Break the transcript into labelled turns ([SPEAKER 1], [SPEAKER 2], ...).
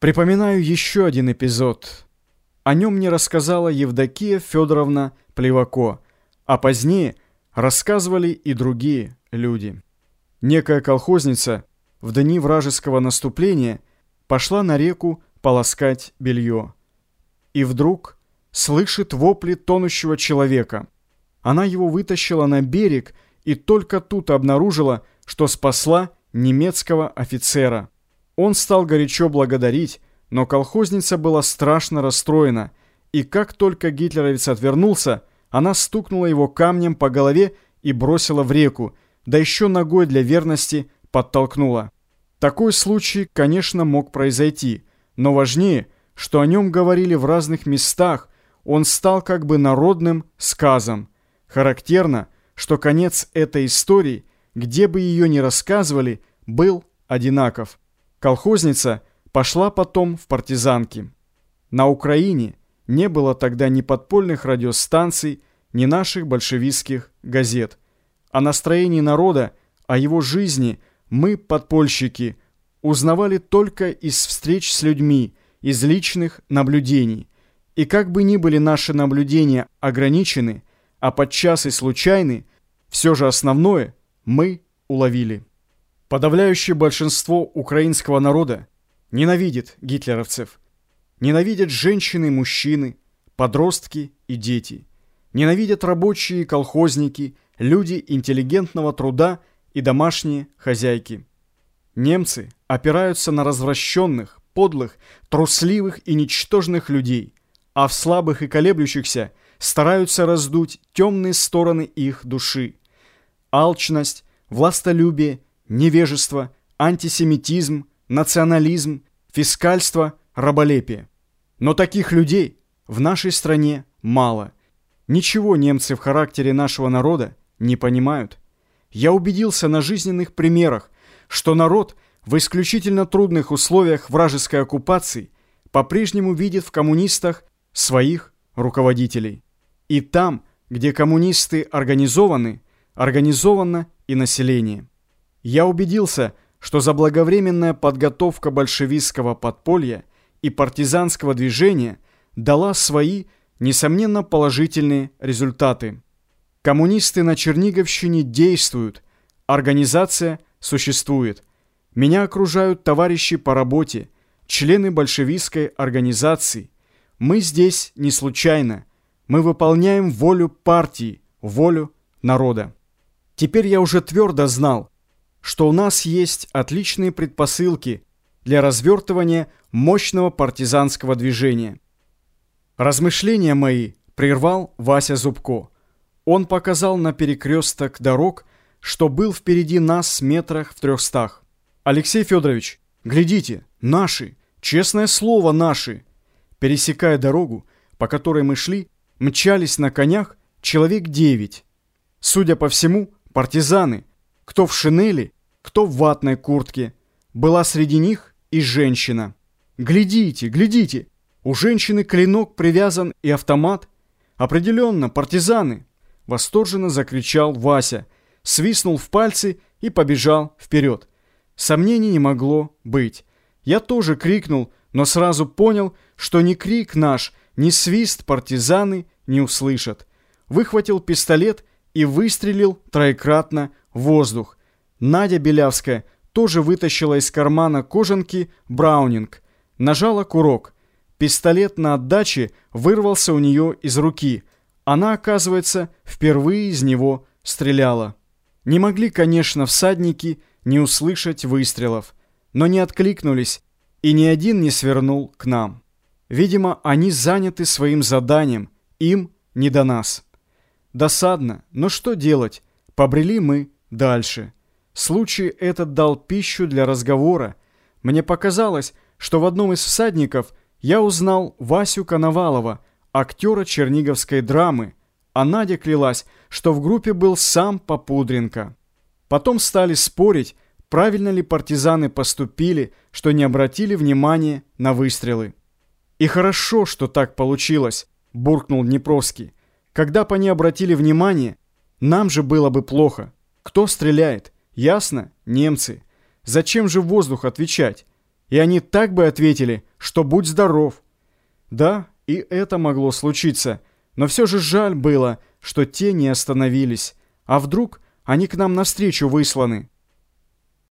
[SPEAKER 1] Припоминаю еще один эпизод. О нем мне рассказала Евдокия Федоровна Плевако, а позднее рассказывали и другие люди. Некая колхозница в дни вражеского наступления пошла на реку полоскать белье. И вдруг слышит вопли тонущего человека. Она его вытащила на берег и только тут обнаружила, что спасла немецкого офицера. Он стал горячо благодарить, но колхозница была страшно расстроена, и как только гитлеровец отвернулся, она стукнула его камнем по голове и бросила в реку, да еще ногой для верности подтолкнула. Такой случай, конечно, мог произойти, но важнее, что о нем говорили в разных местах, он стал как бы народным сказом. Характерно, что конец этой истории, где бы ее ни рассказывали, был одинаков. Колхозница пошла потом в партизанки. На Украине не было тогда ни подпольных радиостанций, ни наших большевистских газет. О настроении народа, о его жизни мы, подпольщики, узнавали только из встреч с людьми, из личных наблюдений. И как бы ни были наши наблюдения ограничены, а подчас и случайны, все же основное мы уловили. Подавляющее большинство украинского народа ненавидит гитлеровцев. Ненавидят женщины и мужчины, подростки и дети. Ненавидят рабочие колхозники, люди интеллигентного труда и домашние хозяйки. Немцы опираются на развращенных, подлых, трусливых и ничтожных людей, а в слабых и колеблющихся стараются раздуть темные стороны их души. Алчность, властолюбие, невежество, антисемитизм, национализм, фискальство, раболепие. Но таких людей в нашей стране мало. Ничего немцы в характере нашего народа не понимают. Я убедился на жизненных примерах, что народ в исключительно трудных условиях вражеской оккупации по-прежнему видит в коммунистах своих руководителей. И там, где коммунисты организованы, организовано и население. Я убедился, что заблаговременная подготовка большевистского подполья и партизанского движения дала свои, несомненно, положительные результаты. Коммунисты на Черниговщине действуют, организация существует. Меня окружают товарищи по работе, члены большевистской организации. Мы здесь не случайно. Мы выполняем волю партии, волю народа. Теперь я уже твердо знал, что у нас есть отличные предпосылки для развертывания мощного партизанского движения. Размышления мои прервал Вася Зубко. Он показал на перекресток дорог, что был впереди нас метрах в трехстах. «Алексей Федорович, глядите, наши, честное слово, наши!» Пересекая дорогу, по которой мы шли, мчались на конях человек девять. Судя по всему, партизаны – кто в шинели, кто в ватной куртке. Была среди них и женщина. «Глядите, глядите! У женщины клинок привязан и автомат. Определенно, партизаны!» Восторженно закричал Вася, свистнул в пальцы и побежал вперед. Сомнений не могло быть. Я тоже крикнул, но сразу понял, что ни крик наш, ни свист партизаны не услышат. Выхватил пистолет и выстрелил троекратно воздух. Надя Белявская тоже вытащила из кармана кожанки браунинг. Нажала курок. Пистолет на отдаче вырвался у нее из руки. Она, оказывается, впервые из него стреляла. Не могли, конечно, всадники не услышать выстрелов, но не откликнулись, и ни один не свернул к нам. Видимо, они заняты своим заданием, им не до нас. Досадно, но что делать? Побрели мы Дальше. Случай этот дал пищу для разговора. Мне показалось, что в одном из всадников я узнал Васю Коновалова, актера черниговской драмы, а Надя клялась, что в группе был сам Попудренко. Потом стали спорить, правильно ли партизаны поступили, что не обратили внимания на выстрелы. «И хорошо, что так получилось», – буркнул Днепровский. «Когда бы они обратили внимание, нам же было бы плохо». Кто стреляет? Ясно? Немцы. Зачем же в воздух отвечать? и они так бы ответили, что будь здоров. Да, и это могло случиться, но все же жаль было, что те не остановились. А вдруг они к нам навстречу высланы?